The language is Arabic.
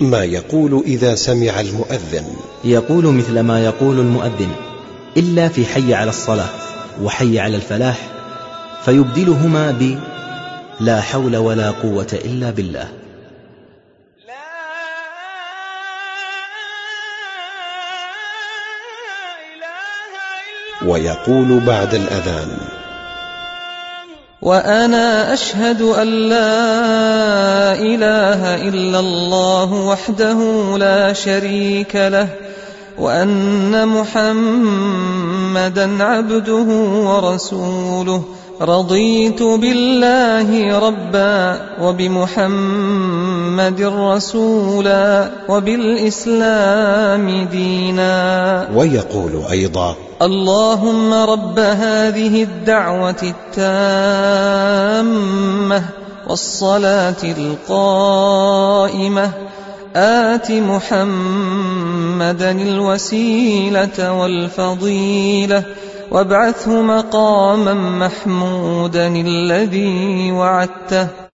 ما يقول إذا سمع المؤذن. يقول مثل ما يقول المؤذن إلا في حي على الصلاة وحي على الفلاح فيبدلهما ب لا حول ولا قوة إلا بالله. ويقول بعد الأذان وأنا أشهد أن لا إله إلا الله وحده لا شريك له. وأن محمدا عبده ورسوله. رضيت بالله ربا وبمحمد رسولا وبالإسلام دينا. ويقول أيضا اللهم رب هذه الدعوة التامة والصلاة القائمة آت محمدا الوسيلة والفضيلة وابعثه مقاما محمودا الذي وعدته.